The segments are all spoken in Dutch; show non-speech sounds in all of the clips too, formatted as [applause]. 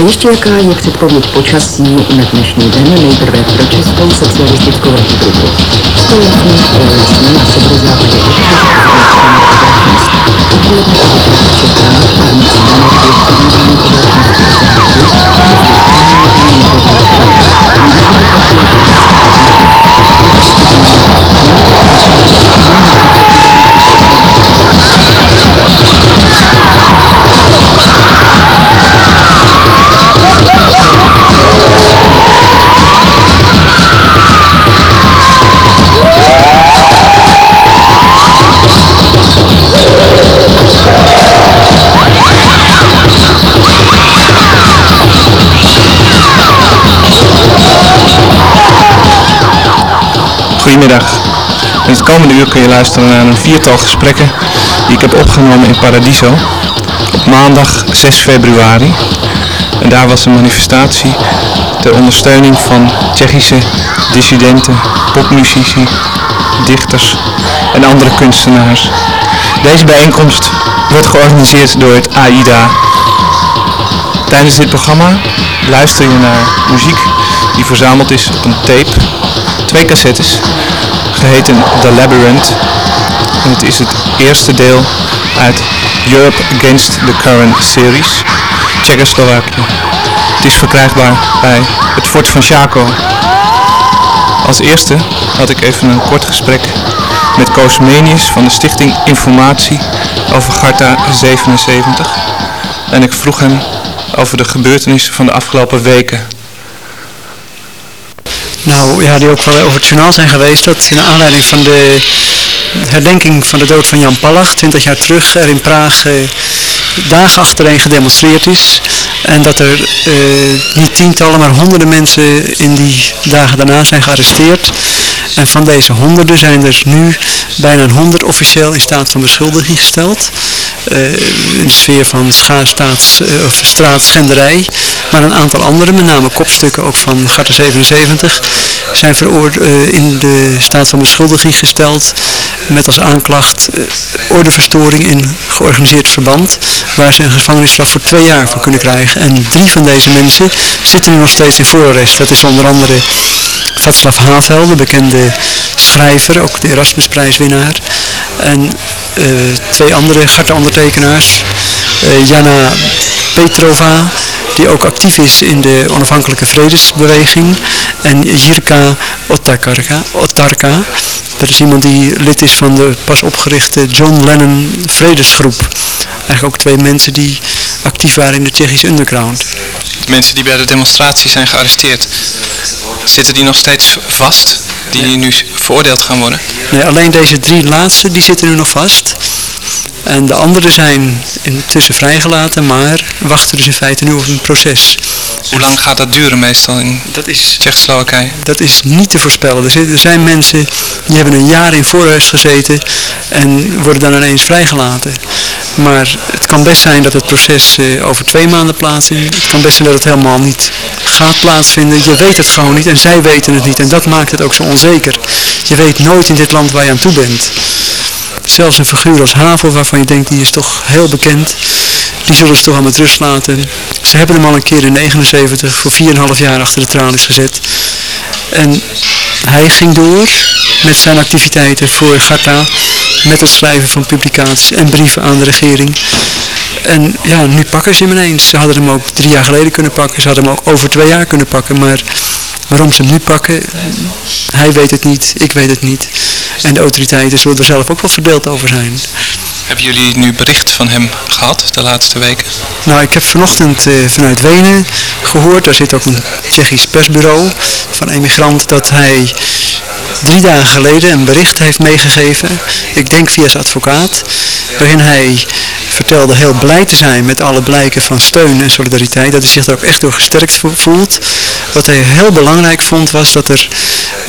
A ještě jaká je předpověď počasí na dnešní den, nejprve pro Českou socialistickou republiku. Stoletní prolesní na severozápadě občas Odpoledne Goedemiddag. In het komende uur kun je luisteren naar een viertal gesprekken die ik heb opgenomen in Paradiso op maandag 6 februari. En daar was een manifestatie ter ondersteuning van Tsjechische dissidenten, popmuzici, dichters en andere kunstenaars. Deze bijeenkomst wordt georganiseerd door het AIDA. Tijdens dit programma luister je naar muziek die verzameld is op een tape twee cassettes, geheten The Labyrinth. En het is het eerste deel uit Europe Against the Current series, Tsjechoslowakije. Het is verkrijgbaar bij het Fort van Chaco. Als eerste had ik even een kort gesprek met Koos Menius van de Stichting Informatie over Garta 77. En ik vroeg hem over de gebeurtenissen van de afgelopen weken. Nou ja, die ook wel over het journaal zijn geweest. Dat in aanleiding van de herdenking van de dood van Jan Palach, 20 jaar terug, er in Praag eh, dagen achtereen gedemonstreerd is. En dat er eh, niet tientallen, maar honderden mensen in die dagen daarna zijn gearresteerd. En van deze honderden zijn er nu bijna een honderd officieel in staat van beschuldiging gesteld. In de sfeer van schaarstaats, uh, of straatschenderij. Maar een aantal anderen, met name kopstukken ook van Garten 77, zijn uh, in de staat van beschuldiging gesteld. Met als aanklacht ordeverstoring in georganiseerd verband. Waar ze een gevangenisstraf voor twee jaar voor kunnen krijgen. En drie van deze mensen zitten nu nog steeds in voorarrest. Dat is onder andere Václav Havel, de bekende schrijver, ook de Erasmusprijswinnaar. En uh, twee andere harte ondertekenaars. Uh, Jana Petrova, die ook actief is in de onafhankelijke vredesbeweging. En Jirka Otarka, Otarka, dat is iemand die lid is van de pas opgerichte John Lennon Vredesgroep. Eigenlijk ook twee mensen die actief waren in de Tsjechische underground. De mensen die bij de demonstratie zijn gearresteerd, zitten die nog steeds vast? Die nu veroordeeld gaan worden? Nee, alleen deze drie laatste die zitten nu nog vast. En de anderen zijn intussen vrijgelaten, maar wachten dus in feite nu op een proces. Hoe lang gaat dat duren meestal in dat is, Tsjechoslowakije? Dat is niet te voorspellen. Er zijn mensen die hebben een jaar in voorhuis gezeten en worden dan ineens vrijgelaten. Maar het kan best zijn dat het proces uh, over twee maanden plaatsvindt. Het kan best zijn dat het helemaal niet gaat plaatsvinden. Je weet het gewoon niet en zij weten het niet. En dat maakt het ook zo onzeker. Je weet nooit in dit land waar je aan toe bent. Zelfs een figuur als Havel, waarvan je denkt die is toch heel bekend, die zullen ze toch aan met rust laten. Ze hebben hem al een keer in 79 voor 4,5 jaar achter de tralies gezet. En hij ging door met zijn activiteiten voor Garta, met het schrijven van publicaties en brieven aan de regering. En ja, nu pakken ze hem ineens. Ze hadden hem ook drie jaar geleden kunnen pakken, ze hadden hem ook over twee jaar kunnen pakken, maar waarom ze hem nu pakken, hij weet het niet, ik weet het niet. En de autoriteiten zullen er zelf ook wel verdeeld over zijn. Hebben jullie nu bericht van hem gehad de laatste weken? Nou, ik heb vanochtend uh, vanuit Wenen gehoord, daar zit ook een Tsjechisch persbureau van emigrant, dat hij drie dagen geleden een bericht heeft meegegeven, ik denk via zijn advocaat, waarin hij vertelde heel blij te zijn met alle blijken van steun en solidariteit, dat hij zich er ook echt door gesterkt voelt. Wat hij heel belangrijk vond was dat er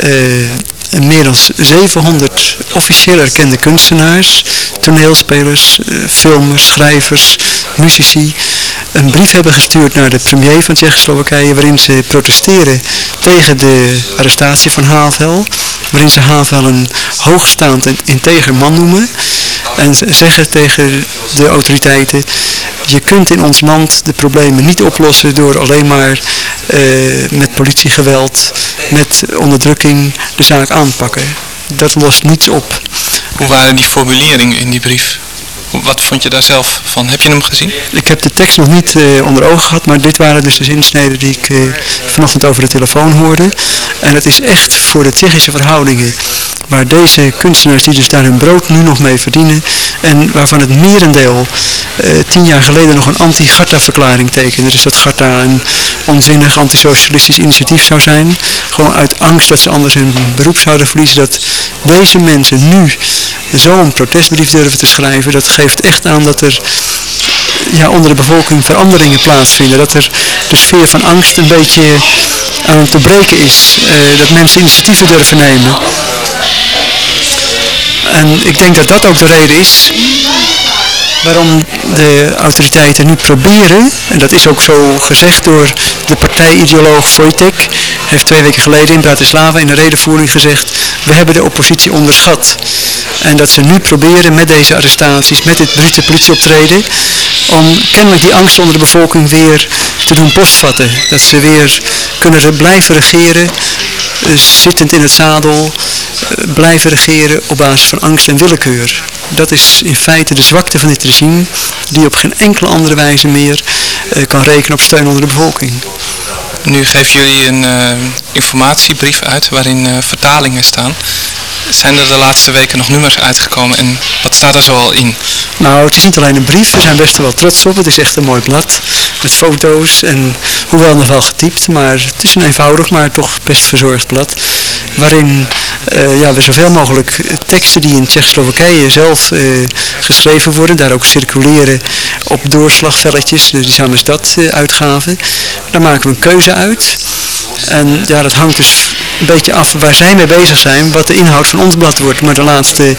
uh, meer dan 700 officieel erkende kunstenaars, toneelspelers, eh, filmers, schrijvers, muzici een brief hebben gestuurd naar de premier van Tsjechoslowakije waarin ze protesteren tegen de arrestatie van Havel, waarin ze Havel een hoogstaand en integer man noemen en zeggen tegen de autoriteiten je kunt in ons land de problemen niet oplossen door alleen maar eh, met politiegeweld, met onderdrukking de zaak aanpakken. Dat lost niets op. Hoe waren die formuleringen in die brief? Wat vond je daar zelf van? Heb je hem gezien? Ik heb de tekst nog niet eh, onder ogen gehad, maar dit waren dus de zinsneden die ik eh, vanochtend over de telefoon hoorde. En het is echt voor de Tsjechische verhoudingen, waar deze kunstenaars die dus daar hun brood nu nog mee verdienen, en waarvan het merendeel eh, tien jaar geleden nog een anti-Garta-verklaring tekende. Dus dat Garta een onzinnig antisocialistisch initiatief zou zijn. Gewoon uit angst dat ze anders hun beroep zouden verliezen. Dat deze mensen nu zo'n protestbrief durven te schrijven, dat geeft echt aan dat er ja, onder de bevolking veranderingen plaatsvinden. Dat er de sfeer van angst een beetje aan het te breken is. Eh, dat mensen initiatieven durven nemen. En ik denk dat dat ook de reden is waarom de autoriteiten nu proberen, en dat is ook zo gezegd door de partijideoloog Wojtek, heeft twee weken geleden in Bratislava in een redenvoering gezegd, we hebben de oppositie onderschat. En dat ze nu proberen met deze arrestaties, met dit brute politieoptreden, om kennelijk die angst onder de bevolking weer te doen postvatten. Dat ze weer kunnen blijven regeren, eh, zittend in het zadel, blijven regeren op basis van angst en willekeur. Dat is in feite de zwakte van dit regime, die op geen enkele andere wijze meer eh, kan rekenen op steun onder de bevolking. Nu geven jullie een eh, informatiebrief uit waarin eh, vertalingen staan. Zijn er de laatste weken nog nummers uitgekomen en wat staat er zoal in? Nou, het is niet alleen een brief, we zijn best wel trots op. Het is echt een mooi blad met foto's en hoewel nog wel getypt, maar het is een eenvoudig, maar toch best verzorgd blad. Waarin eh, ja, we zoveel mogelijk teksten die in Tsjechoslowakije zelf eh, geschreven worden, daar ook circuleren op doorslagvelletjes, de Dynamische Stad eh, uitgaven. Daar maken we een keuze uit. En ja, dat hangt dus een beetje af waar zij mee bezig zijn, wat de inhoud van ons blad wordt. Maar de laatste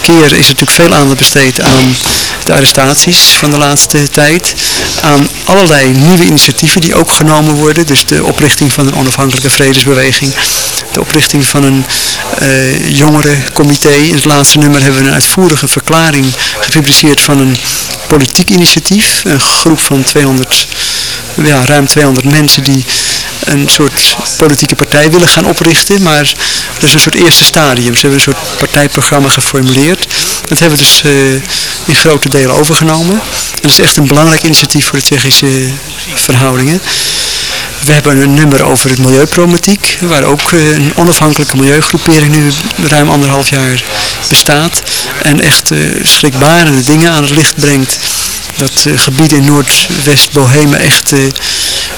keer is er natuurlijk veel aandacht besteed aan de arrestaties van de laatste tijd. Aan allerlei nieuwe initiatieven die ook genomen worden. Dus de oprichting van een onafhankelijke vredesbeweging. De oprichting van een eh jongerencomité. In het laatste nummer hebben we een uitvoerige verklaring gepubliceerd van een politiek initiatief. Een groep van 200, ja, ruim 200 mensen die een soort politieke partij willen gaan oprichten, maar dat is een soort eerste stadium. Ze hebben een soort partijprogramma geformuleerd. Dat hebben we dus eh, in grote delen overgenomen. En dat is echt een belangrijk initiatief voor de Tsjechische verhoudingen. We hebben een nummer over het milieuproblematiek, waar ook eh, een onafhankelijke milieugroepering nu ruim anderhalf jaar bestaat. En echt eh, schrikbarende dingen aan het licht brengt. Dat eh, gebieden in Noordwest-Bohemen echt eh,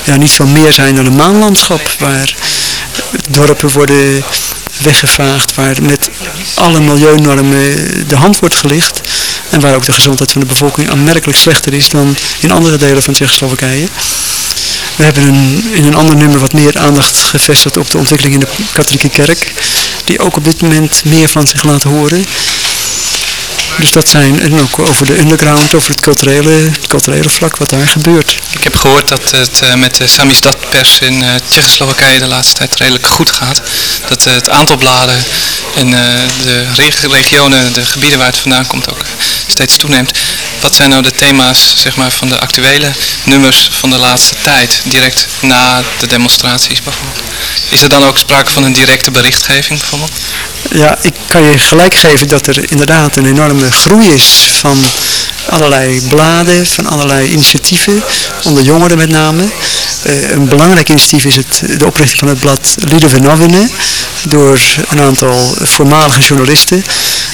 ja, niet veel meer zijn dan een maanlandschap. Waar dorpen worden weggevaagd, waar met alle milieunormen de hand wordt gelicht. En waar ook de gezondheid van de bevolking aanmerkelijk slechter is dan in andere delen van Tsjechoslowakije. We hebben in een ander nummer wat meer aandacht gevestigd op de ontwikkeling in de katholieke kerk. Die ook op dit moment meer van zich laat horen. Dus dat zijn, en ook over de underground, over het culturele, culturele vlak, wat daar gebeurt. Ik heb gehoord dat het eh, met de Samizdat-pers in eh, Tsjechoslowakije de laatste tijd redelijk goed gaat. Dat eh, het aantal bladen en eh, de reg- regionen, de gebieden waar het vandaan komt ook steeds toeneemt. Wat zijn nou de thema's zeg maar, van de actuele nummers van de laatste tijd, direct na de demonstraties bijvoorbeeld? Is er dan ook sprake van een directe berichtgeving bijvoorbeeld? Ja, ik kan je gelijk geven dat er inderdaad een enorme groei is van allerlei bladen, van allerlei initiatieven, onder jongeren met name. Eh, een belangrijk initiatief is het, de oprichting van het blad Lieden Novine door een aantal voormalige journalisten.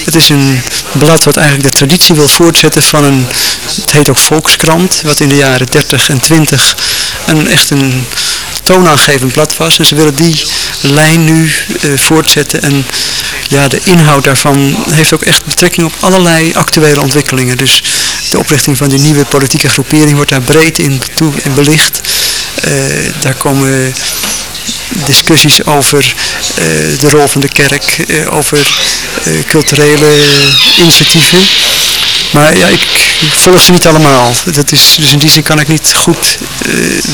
Het is een blad wat eigenlijk de traditie wil voortzetten van een, het heet ook Volkskrant, wat in de jaren 30 en 20 een, echt een toonaangevend blad was. En ze willen die lijn nu eh, voortzetten. En ja, de inhoud daarvan heeft ook echt betrekking op allerlei actuele ontwikkelingen. Dus de oprichting van die nieuwe politieke groepering wordt daar breed in, toe, in belicht. Eh, daar komen discussies over eh, de rol van de kerk, eh, over culturele initiatieven. Maar ja, ik volg ze niet allemaal. Dat is, dus in die zin kan ik niet goed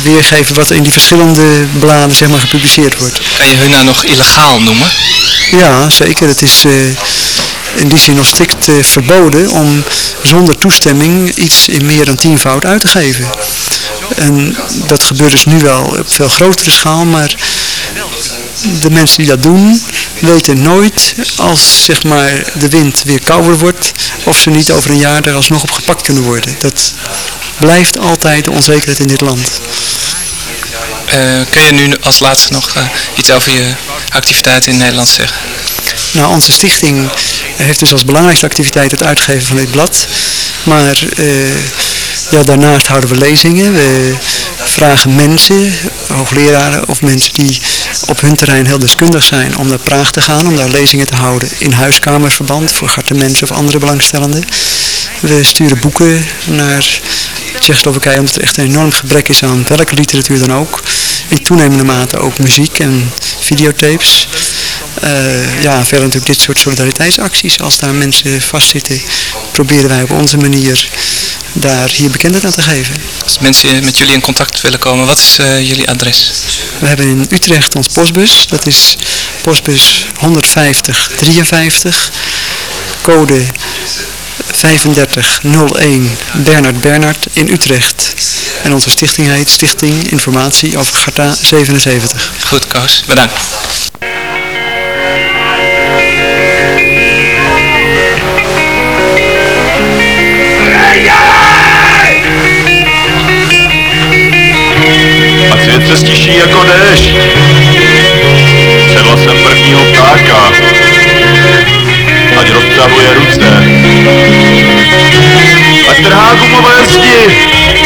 weergeven wat in die verschillende bladen zeg maar, gepubliceerd wordt. Kan je hun nou nog illegaal noemen? Ja, zeker. Het is, in die zin nog strikt verboden om zonder toestemming iets in meer dan tienvoud uit te geven. En dat gebeurt dus nu wel op veel grotere schaal, maar de mensen die dat doen weten nooit als zeg maar, de wind weer kouder wordt of ze niet over een jaar er alsnog op gepakt kunnen worden. Dat blijft altijd de onzekerheid in dit land. Eh, kun je nu als laatste nog eh, iets over je activiteiten in Nederland zeggen? Nou, onze stichting heeft dus als belangrijkste activiteit het uitgeven van dit blad. Maar eh, ja, daarnaast houden we lezingen. We vragen mensen, hoogleraren of mensen die op hun terrein heel deskundig zijn om naar Praag te gaan, om daar lezingen te houden in huiskamerverband voor garte mensen of andere belangstellenden. We sturen boeken naar Tsjechoslowakije omdat er echt een enorm gebrek is aan welke literatuur dan ook. In toenemende mate ook muziek en videotapes. Uh, ja, verder natuurlijk dit soort solidariteitsacties. Als daar mensen vastzitten, proberen wij op onze manier daar hier bekendheid aan te geven. Als mensen met jullie in contact willen komen, wat is uh, jullie adres? We hebben in Utrecht ons postbus. Dat is postbus 15053. Code 3501 Bernard Bernard in Utrecht. En onze stichting heet Stichting Informatie over Garta 77. Goed, Koos. Bedankt. Stiší jako déšť. Sedla jsem prvního ptáka. Ať roztahuje ruce. Ať trhá gumové zdi.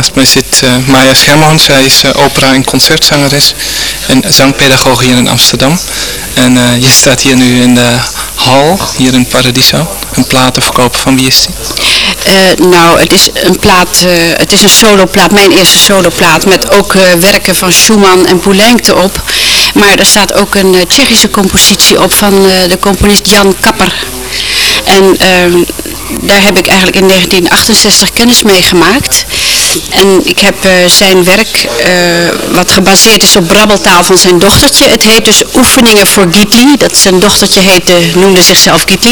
Naast mij zit eh, Maya Scherman. Zij is eh, opera- en concertzangeres en zangpedagoog hier in Amsterdam. En eh, je staat hier nu in de hal, hier in Paradiso. Een platen verkopen van wie is die? Nou, het is een plaat, het is een soloplaat, mijn eerste soloplaat, met ook werken van Schumann en Poulenc erop. Maar er staat ook een Tsjechische compositie op van de componist Jan Kapper. En ehm, daar heb ik eigenlijk in 1968 kennis mee gemaakt. En ik heb eh, zijn werk, eh, wat gebaseerd is op brabbeltaal van zijn dochtertje. Het heet dus Oefeningen voor Gietli. Dat zijn dochtertje heette, noemde zichzelf Gietli.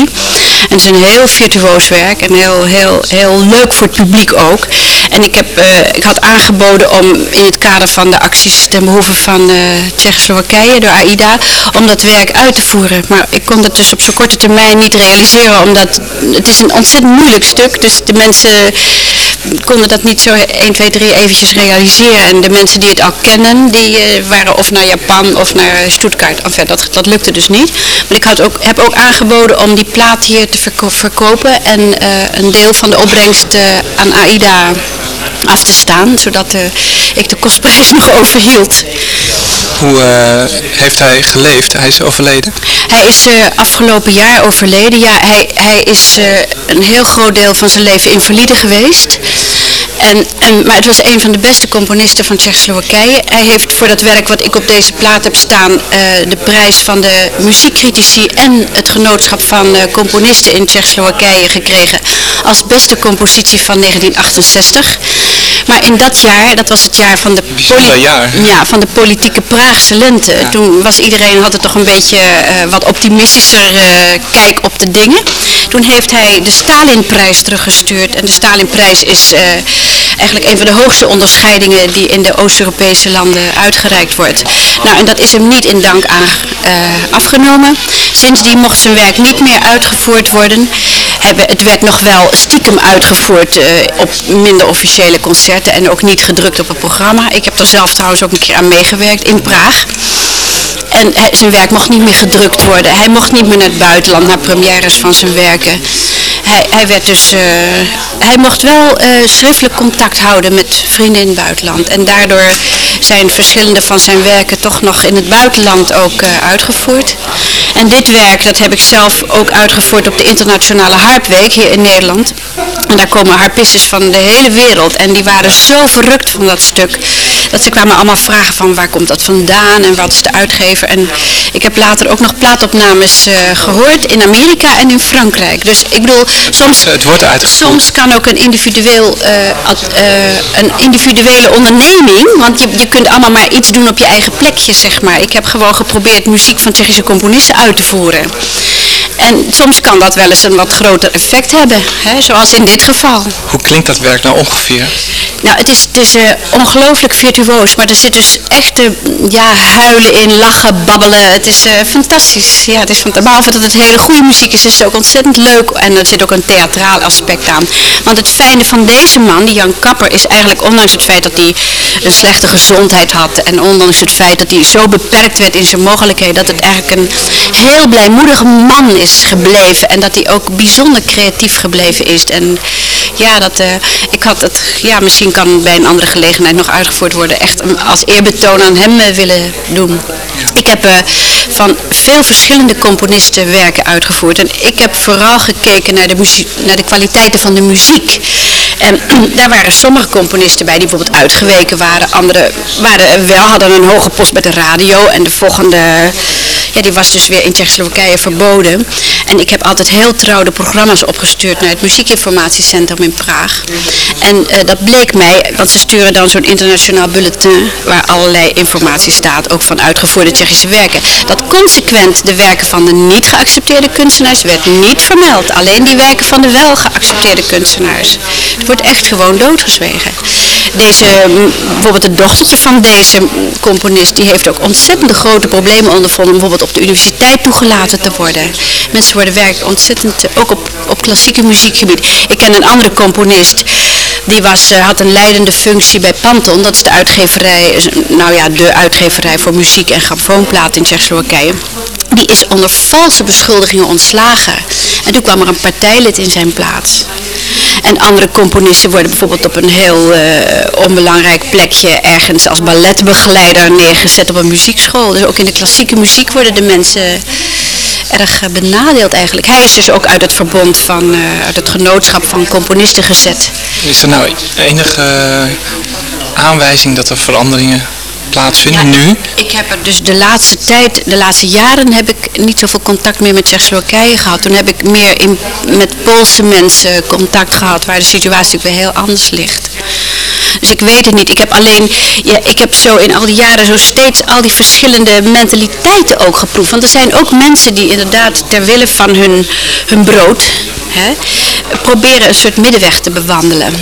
En het is een heel virtuoos werk en heel, heel, heel leuk voor het publiek ook. En ik, heb, eh, ik had aangeboden om in het kader van de acties ten behoeve van eh Tsjechoslowakije door AIDA, om dat werk uit te voeren. Maar ik kon dat dus op zo'n korte termijn niet realiseren, omdat het is een ontzettend moeilijk stuk. Dus de mensen konden dat niet zo 1, 2, 3 eventjes realiseren. En de mensen die het al kennen, die eh, waren of naar Japan of naar Stuttgart. Enfin, dat, dat lukte dus niet. Maar ik had ook, heb ook aangeboden om die plaat hier te verko- verkopen en eh, een deel van de opbrengst eh, aan AIDA af te staan, zodat eh, ik de kostprijs [laughs] nog overhield. Hoe eh, heeft hij geleefd? Hij is overleden. Hij is eh, afgelopen jaar overleden. Ja, hij, hij is een heel groot deel van zijn leven invalide geweest. En, en, maar het was een van de beste componisten van Tsjechoslowakije. Hij heeft voor dat werk wat ik op deze plaat heb staan de prijs van de muziekcritici en het genootschap van componisten in Tsjechoslowakije gekregen als beste compositie van 1968. Maar in dat jaar, dat was het jaar van de, jaar. ja, van de politieke Praagse lente. Toen was iedereen, had het toch een beetje eh, wat optimistischer eh, kijk op de dingen. Toen heeft hij de Stalinprijs teruggestuurd. En de Stalinprijs is eh, eigenlijk een van de hoogste onderscheidingen die in de Oost-Europese landen uitgereikt wordt. Nou, en dat is hem niet in dank aan eh, afgenomen. Sindsdien mocht zijn werk niet meer uitgevoerd worden. Het werd nog wel stiekem uitgevoerd eh, op minder officiële concerten en ook niet gedrukt op het programma. Ik heb er zelf trouwens ook een keer aan meegewerkt in Praag. En hij- zijn werk mocht niet meer gedrukt worden. Hij mocht niet meer naar het buitenland, naar premières van zijn werken. Hij, hij werd dus, eh, hij mocht wel eh, schriftelijk contact houden met vrienden in het buitenland. En daardoor zijn verschillende van zijn werken toch nog in het buitenland ook eh, uitgevoerd. En dit werk, dat heb ik zelf ook uitgevoerd op de Internationale Harpweek hier in Nederland. En daar komen harpistes van de hele wereld. En die waren zo verrukt van dat stuk. Dat ze kwamen allemaal vragen van waar komt dat vandaan en wat is de uitgever. En ik heb later ook nog plaatopnames eh, gehoord in Amerika en in Frankrijk. Dus ik bedoel, soms, Het wordt soms kan ook een, individueel, eh, eh, een individuele onderneming, want je, je kunt allemaal maar iets doen op je eigen plekje, zeg maar. Ik heb gewoon geprobeerd muziek van Tsjechische componisten uit te voeren. En soms kan dat wel eens een wat groter effect hebben, hè, zoals in dit geval. Hoe klinkt dat werk nou ongeveer? Nou, het is, het is eh, ongelooflijk virtuoos, maar er zit dus echt eh, ja, huilen in, lachen, babbelen. Het is eh, fantastisch. Ja, het is van, behalve dat het hele goede muziek is, is het ook ontzettend leuk. En er zit ook een theatraal aspect aan. Want het fijne van deze man, die Jan Kapper, is eigenlijk ondanks het feit dat hij een slechte gezondheid had en ondanks het feit dat hij zo beperkt werd in zijn mogelijkheden, dat het eigenlijk een heel blijmoedige man is gebleven en dat hij ook bijzonder creatief gebleven is. En ja, dat, eh, ik had het, ja, misschien kan bij een andere gelegenheid nog uitgevoerd worden, echt als eerbetoon aan hem eh, willen doen. Ik heb eh, van veel verschillende componisten werken uitgevoerd en ik heb vooral gekeken naar de, muzie- naar de kwaliteiten van de muziek. En [clears throat] daar waren sommige componisten bij die bijvoorbeeld uitgeweken waren. Anderen waren wel, hadden een hoge post bij de radio. En de volgende, ja, die was dus weer in Tsjechoslowakije verboden. En ik heb altijd heel trouw de programma's opgestuurd naar het muziekinformatiecentrum in Praag. En eh, dat bleek mij, want ze sturen dan zo'n internationaal bulletin waar allerlei informatie staat, ook van uitgevoerde Tsjechische werken. Dat consequent de werken van de niet geaccepteerde kunstenaars werd niet vermeld. Alleen die werken van de wel geaccepteerde kunstenaars. Wordt echt gewoon doodgezwegen. Deze, mm, bijvoorbeeld het dochtertje van deze componist, die heeft ook ontzettend grote problemen ondervonden om bijvoorbeeld op de universiteit toegelaten te worden. Mensen worden werkelijk ontzettend, eh, ook op, op klassieke muziekgebied. Ik ken een andere componist, die was, eh, had een leidende functie bij Panton, dat is de uitgeverij, nou ja, de uitgeverij voor muziek en grammofoonplaten in Tsjechoslowakije. Die is onder valse beschuldigingen ontslagen. En toen kwam er een partijlid in zijn plaats. En andere componisten worden bijvoorbeeld op een heel eh, onbelangrijk plekje ergens als balletbegeleider neergezet op een muziekschool. Dus ook in de klassieke muziek worden de mensen erg eh, benadeeld eigenlijk. Hij is dus ook uit het verbond van, eh, uit het genootschap van componisten gezet. Is er nou enige eh, aanwijzing dat er veranderingen plaatsvinden nu? Ik heb er dus de laatste tijd, de laatste jaren heb ik niet zoveel contact meer met Tsjechoslowakije gehad. Toen heb ik meer in, met Poolse mensen contact gehad waar de situatie ook weer heel anders ligt. Dus ik weet het niet. Ik heb alleen, ja, ik heb zo in al die jaren zo steeds al die verschillende mentaliteiten ook geproefd. Want er zijn ook mensen die inderdaad ter wille van hun, hun brood hè, proberen een soort middenweg te bewandelen.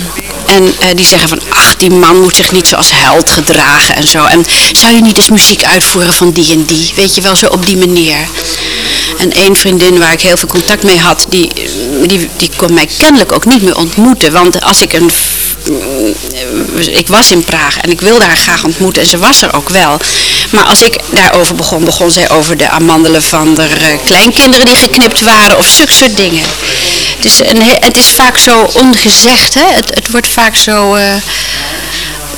En eh, die zeggen van, ach, die man moet zich niet zoals held gedragen en zo. En zou je niet eens muziek uitvoeren van die en die? Weet je wel, zo op die manier. En één vriendin waar ik heel veel contact mee had, die, die, die kon mij kennelijk ook niet meer ontmoeten. Want als ik een... Ik was in Praag en ik wilde haar graag ontmoeten en ze was er ook wel. Maar als ik daarover begon, begon zij over de amandelen van de eh, kleinkinderen die geknipt waren of zulke soort dingen. Het is, een, he- het is vaak zo ongezegd, hè? Het, het wordt vaak zo... eh,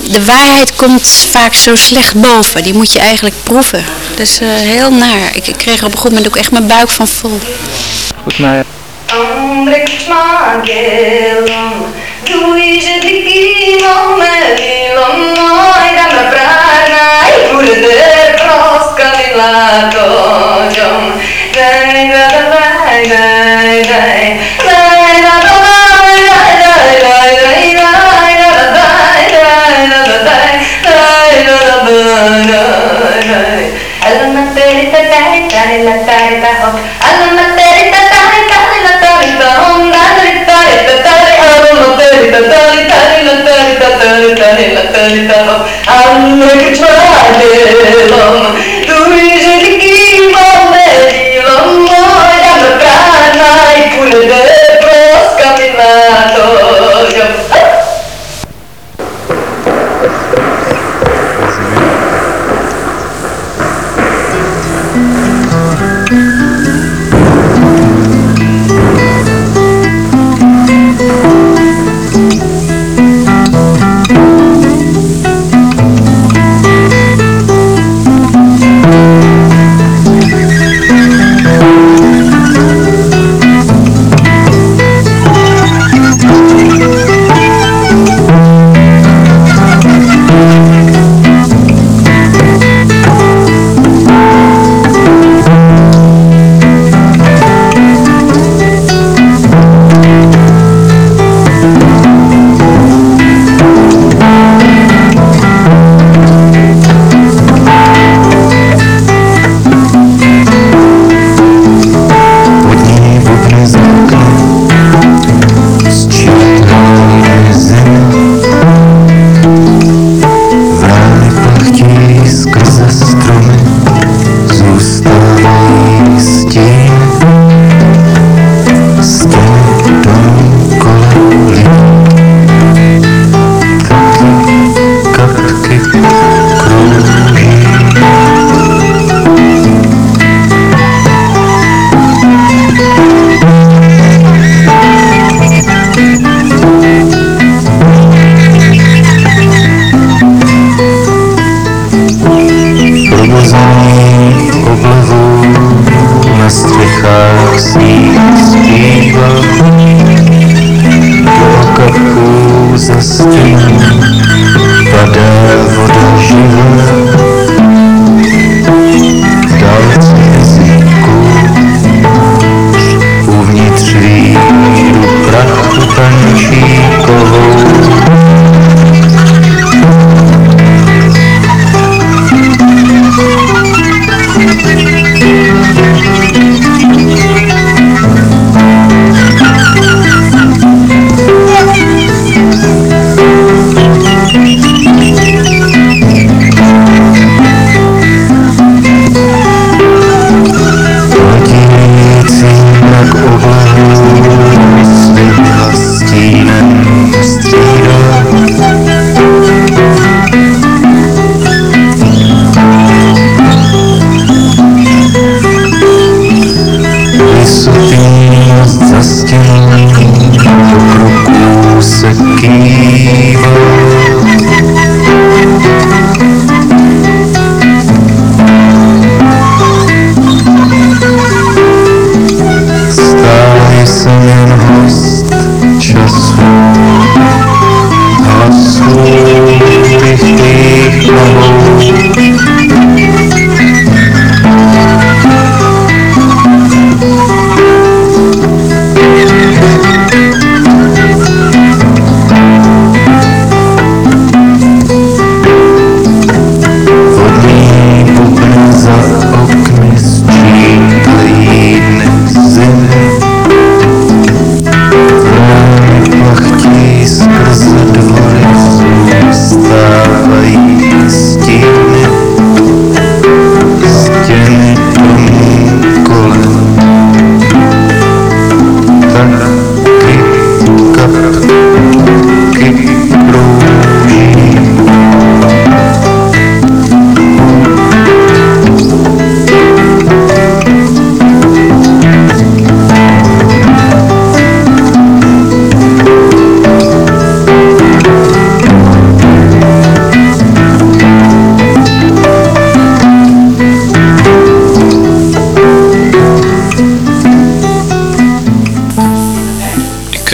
de waarheid komt vaak zo slecht boven. Die moet je eigenlijk proeven. Dat is eh, heel naar. Ik, ik kreeg er op een goed moment ook echt mijn buik van vol. Goed, nou Okay. Eternal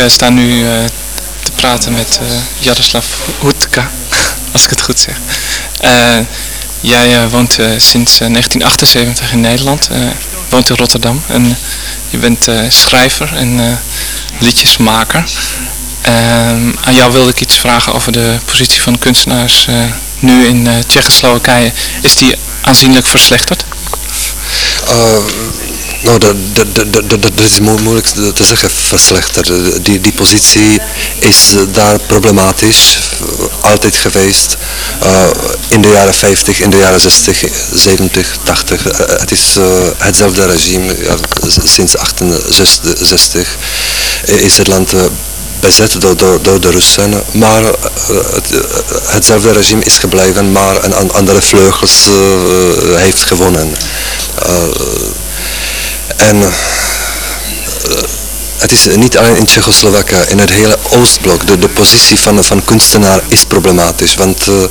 sta nu eh, te praten met eh Jaroslav Hutka, [laughs] als ik het goed zeg. Eh, jij eh, woont eh, sinds eh, 1978 in Nederland, eh, woont in Rotterdam en je bent eh, schrijver en eh, liedjesmaker. Aan jou wilde ik iets vragen over de positie van kunstenaars eh, nu in eh, Tsjechoslowakije. Is die aanzienlijk verslechterd? Uh, nou, dat, dat, is mo- moeilijk te zeggen verslechterd. Die, die positie is eh, daar problematisch, eh, altijd geweest. Uh, in de jaren 50, in de jaren 60, 70, 80. eh, het is eh, hetzelfde regime sinds 68 eh, is het land eh, bezet door, door, de Russen, maar eh, het, eh, hetzelfde regime is gebleven, maar een an- andere vleugels eh, heeft gewonnen. Eh, en eh, het is niet alleen in Tsjechoslowakije, in het hele Oostblok, de, positie van, van kunstenaar is problematisch, want eh,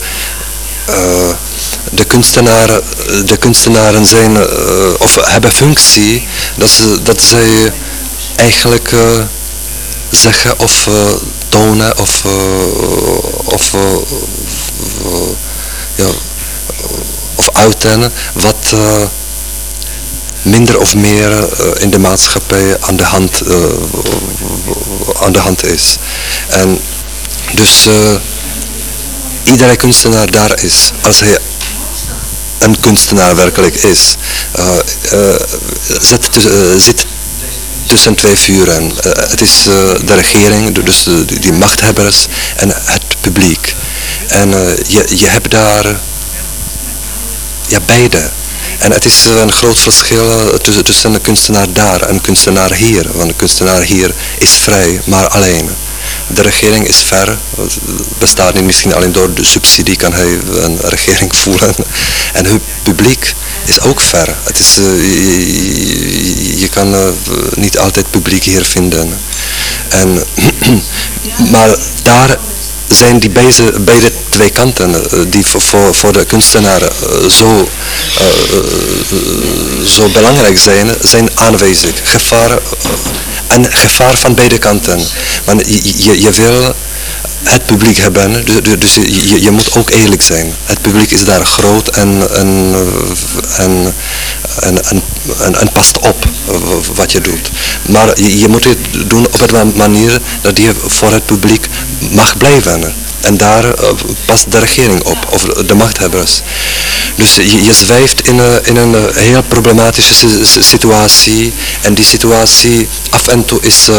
eh, de, kunstenaren, de kunstenaren zijn, of hebben functie dat, ze, dat zij eigenlijk zeggen of tonen of, of, ja, of uiten wat minder of meer eh, in de maatschappij aan de hand, eh, aan de hand is. En dus eh, iedere kunstenaar daar is, als hij een kunstenaar werkelijk is, zit, zit tussen twee vuren. Het is de regering, dus de, die, machthebbers en het publiek. En je, je hebt daar ja, beide. En het is een groot verschil eh, tussen, tussen een kunstenaar daar en een kunstenaar hier. Want een kunstenaar hier is vrij, maar alleen. De regering is ver, bestaat niet misschien alleen door de subsidie kan hij een regering [laughs] voeren. En het publiek is ook ver. Het is, eh, je kan eh, niet altijd publiek hier vinden. En, [clears throat] maar daar zijn die beide, beide twee kanten eh, die voor, voor, de kunstenaar eh, zo, eh, zo belangrijk zijn, zijn aanwezig. Gevaar, en gevaar van beide kanten. Want je, je, je wil het publiek hebben, dus, dus- dus je, je moet ook eerlijk zijn. Het publiek is daar groot en, en, eh, en, en, en, past op eh, wat je doet. Maar je, moet het doen op een manier dat je voor het publiek mag blijven. En daar eh, past de regering op, of de machthebbers. Dus je, je zwijft in een, in een eh, heel problematische si- si- situatie. En die situatie af en toe is eh,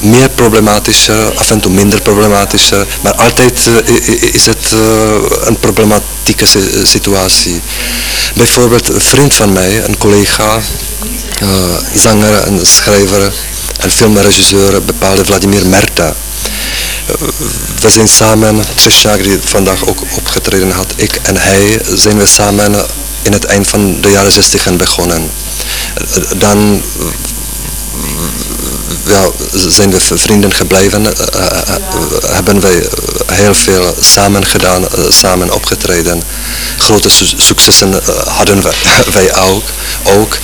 meer problematischer, af en toe minder problematischer. Maar altijd eh, is het eh, een problematieke si- situatie. Bijvoorbeeld een vriend van mij, een collega, eh, zanger en schrijver en filmregisseur, bepaalde Vladimir Merta. We zijn samen, Trisha die vandaag ook opgetreden had, ik en hij, zijn we samen in het eind van de jaren 60 begonnen. Dan ja, zijn we vrienden gebleven, eh, eh, eh, hebben wij heel veel samen gedaan, samen opgetreden. Grote su- successen hadden wij, [laughs] wij ook. ook.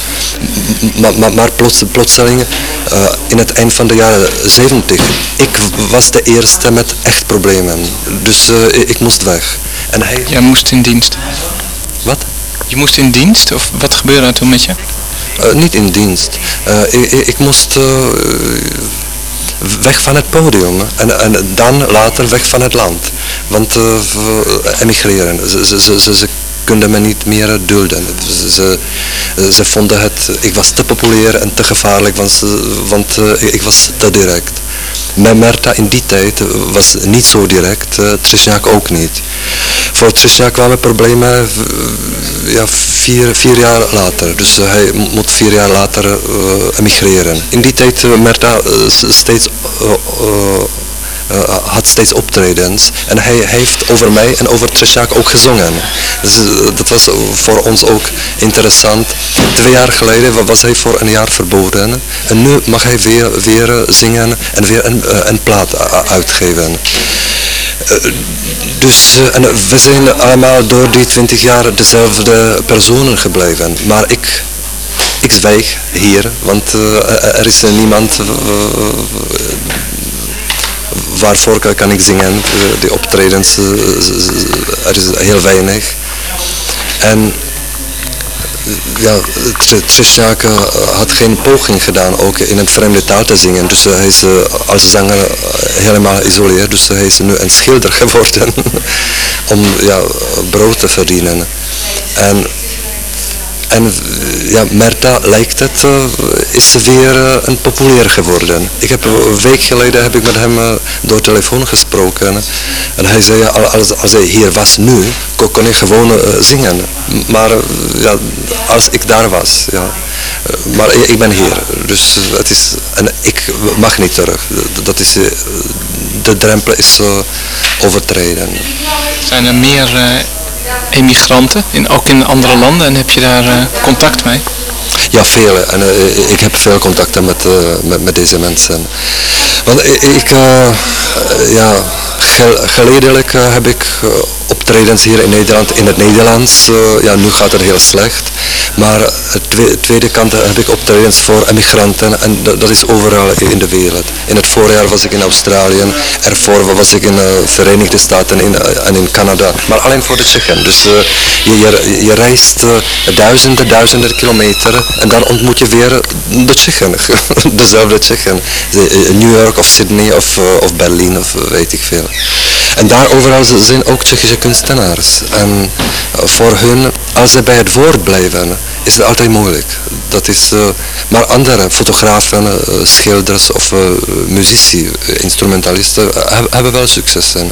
Maar, maar, maar plots, plotseling, in het eind van de jaren 70, ik was de eerste met echt problemen. Dus ik, ik moest weg. En hij... Jij moest in dienst. Wat? Je moest in dienst? Of wat gebeurde er toen met je? Eh, niet in dienst. Eh, ik, moest eh, weg van het podium en, en dan later weg van het land. Want emigreren. Ze, ze, ze, ze, konden me niet meer dulden. Ze, ze, vonden het, ik was te populair en te gevaarlijk, want, want ik was te direct. Maar Merta in die tijd was niet zo direct, uh, Trisjak ook niet. Voor Trisjak kwamen problemen eh, ja, vier, vier jaar later. Dus eh, hij mo- moet vier jaar later eh, emigreren. In die tijd Merta eh, steeds, eh, had steeds optredens. En hij heeft over mij en over Trisjak ook gezongen. Dus eh, dat was voor ons ook interessant. Twee jaar geleden wa- was hij voor een jaar verboden. En nu mag hij weer, weer eh, zingen en weer een, plaat uitgeven. Dus we zijn allemaal door die twintig jaar dezelfde personen gebleven. Maar ik, ik zwijg hier, want er is niemand eh, waarvoor kan- ik zingen? Eh, die optredens, eh, er is heel weinig. En ja, Tr- Trisjake had geen poging gedaan ook in een vreemde taal te zingen. Dus eh, hij is eh, als zanger eh, helemaal geïsoleerd. Dus hij is nu een schilder [laughs] geworden om ja, brood te verdienen. En, en eh, ja, Merta lijkt het, eh, is weer eh, een populair geworden. Ik heb een week geleden heb ik met hem door telefoon gesproken. En hij zei, als, hij hier was nu, kon, hij gewoon zingen. Maar ja, als ik daar was, ja. Maar ik, ik ben hier, dus het is, en ik mag niet terug. Dat is, de drempel is overtreden. Zijn er meer emigranten, in, ook in andere landen, en heb je daar eh, contact mee? Ja, vele. En eh, ik heb veel contacten met, eh, met, met deze mensen. Want ik, eh, ja, gel- eh, heb ik eh, optredens hier in Nederland in het Nederlands. Eh, ja, nu gaat het heel slecht. Maar twe- tweede kant heb ik optredens voor emigranten en dat, is overal in de wereld. In het voorjaar was ik in Australië, ervoor was ik in de Verenigde Staten en in Canada. Maar alleen voor de Tsjechen. Dus je, je, reist duizenden, duizenden kilometer en dan ontmoet je weer de Tsjechen. [laughs] Dezelfde Tsjechen. De- New York of Sydney of, of Berlin of weet ik veel. En daar overal z- zijn ook Tsjechische kunstenaars. En eh, voor hun, als ze bij het woord blijven, is het altijd moeilijk. Dat is, eh, maar andere fotografen, eh, schilders of muzici, instrumentalisten heb- hebben wel successen.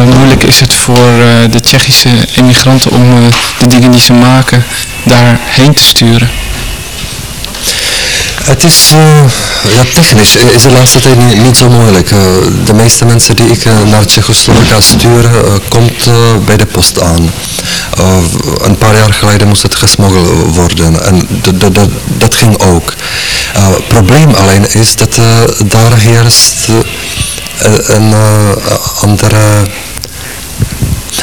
Moeilijk is het voor eh, de Tsjechische emigranten om eh, de dingen die ze maken daarheen te sturen? Het is eh, ja, technisch eh, is de laatste tijd niet, zo moeilijk. Eh, de meeste mensen die ik eh, naar Tsjechoslowakije stuur, eh, komt eh, bij de post aan. Eh, een paar jaar geleden moest het gesmoggeld worden en dat ging ook. Het probleem alleen is dat eh, daar heerst eh, een eh, andere We-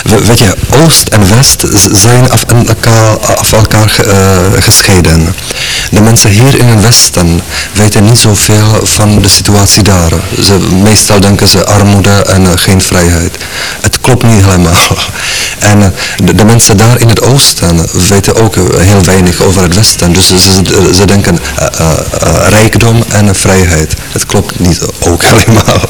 Weet je, Oost en West zijn af, elkaar, af elkaar eh, gescheiden. De mensen hier in het Westen weten niet zoveel van de situatie daar. Ze, meestal denken ze armoede en eh, geen vrijheid. Het klopt niet helemaal. [laughs] En eh, de, mensen daar in het Oosten weten ook heel weinig over het Westen. Dus ze, ze, denken rijkdom en vrijheid. Het klopt niet ook [laughs] helemaal.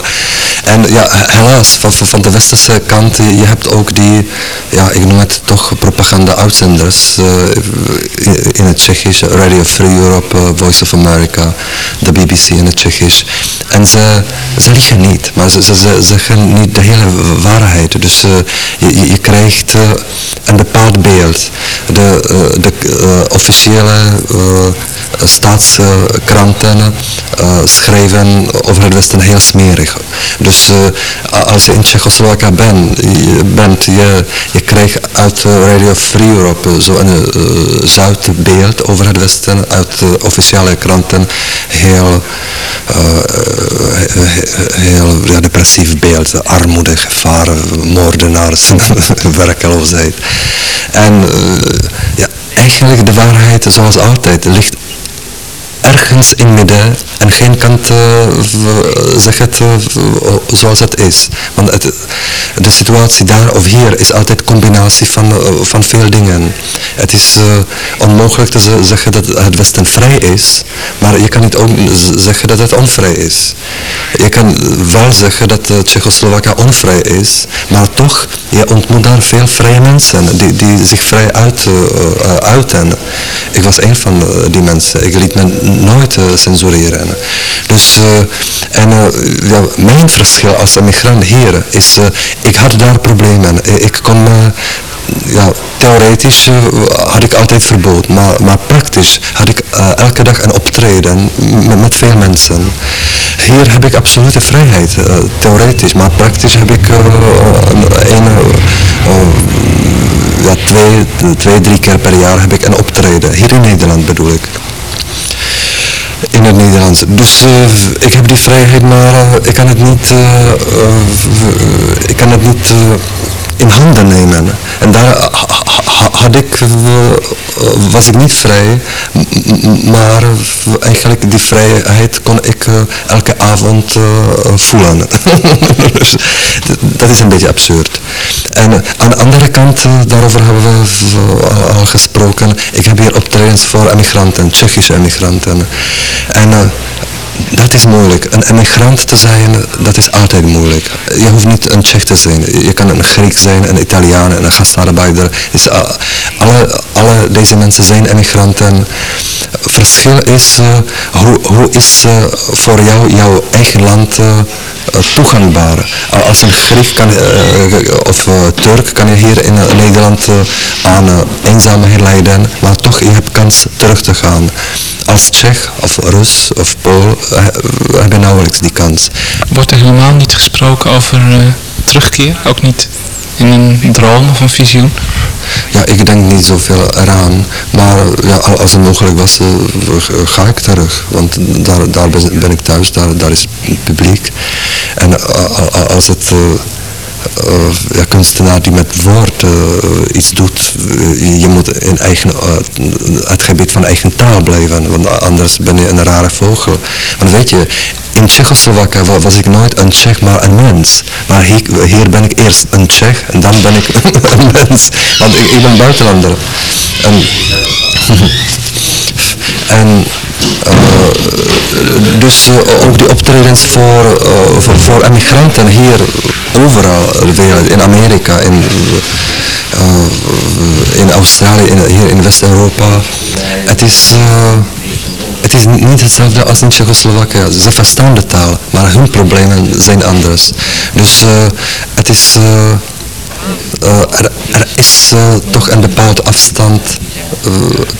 En ja, helaas, van, van- de westerse kant, je hebt ook die, ja, ik noem het toch propaganda-uitzenders eh, in, het Tsjechisch, Radio Free Europe, eh, Voice of America, de BBC in het Tsjechisch. En ze, ze niet, maar ze, ze, ze zeggen niet de hele waarheid. Dus eh, je, krijgt een bepaald beeld. De, de officiële staatskranten schrijven over het Westen heel smerig. Dus als je in Tsjechoslowakije bent, je, je, je krijgt uit eh, Radio Free Europe zo een uh, zuidbeeld over het Westen, uit de officiële kranten heel, eh, he- heel ja, depressief beeld, armoede, gevaren, moordenaars, [laughs] werkeloosheid. En eh, ja, eigenlijk de waarheid, zoals altijd, ligt ergens in midden en geen kant v- zeg het eh, zoals het is. Want het, de situatie daar of hier is altijd combinatie van, eh, van veel dingen. Het is onmogelijk te ze- zeggen dat het Westen vrij is, maar je kan niet ook zeggen dat het onvrij is. Je kan wel zeggen dat uh, Tsjechoslowakije onvrij is, maar toch, je ontmoet daar veel vrije mensen die, die zich vrij uit, uiten. Ik was een van die mensen. Ik liet me nooit eh, censureren. Dus, eh, en eh, ja, mijn verschil als immigrant hier is, ik had daar problemen. Ik kon, ja, theoretisch had ik altijd verbod, maar, maar praktisch had ik elke dag een optreden met, met veel mensen. Hier heb ik absolute vrijheid, theoretisch, maar praktisch heb ik een, ja, twee, twee, drie keer per jaar heb ik een optreden. Hier in Nederland bedoel ik. In het Nederlands. Dus eh, ik heb die vrijheid, maar eh, ik kan het niet, eh, ik kan het niet in handen nemen. En daar ha- ha- had ik, eh, was ik niet vrij, maar eigenlijk die vrijheid kon ik eh, elke avond eh, voelen. [laughs] dus dat is een beetje absurd. En aan de andere kant, daarover hebben we al- gesproken, ik heb hier optredens voor emigranten, Tsjechische emigranten. En dat is moeilijk. Een emigrant te zijn, dat is altijd moeilijk. Je hoeft niet een Tsjech te zijn. Je kan een Griek zijn, een Italiaan, een gastarbeider. Dus, uh, alle, alle deze mensen zijn emigranten. Verschil is, uh, hoe, hoe is uh, voor jou jouw eigen land toegankbaar? Als een Griek kan, of Turk kan je hier in Nederland aan eenzaamheid lijden, maar toch je hebt kans terug te gaan. Als Tsjech of Rus of Pool hebben nauwelijks die kans. Wordt er helemaal niet gesproken over uh, terugkeer? Ook niet in een droom of een visioen? Ja, ik denk niet zoveel eraan. Maar ja, als het mogelijk was, uh, ga ik terug. Want daar, daar ben ik thuis, daar, daar is publiek. En uh, als het... Uh, ja, kunstenaar die met woord uh, iets doet. Uh, je moet in eigen, het gebied van eigen taal blijven, want anders ben je een rare vogel. Want weet je, in Tsjechoslowakije was ik nooit een Tsjech, maar een mens. Maar hier, hier ben ik eerst een Tsjech en dan ben ik [laughs] een mens. Want ik, ben buitenlander. En, [laughs] en uh, dus uh, ook die optredens voor, uh, voor, voor emigranten hier overal de wereld, in Amerika, in, in Australië, hier in West-Europa. Het is, het is niet hetzelfde als in Tsjechoslowakije. Ze verstaan de taal, maar hun problemen zijn anders. Dus het is... Er, er, is toch een bepaalde afstand uh,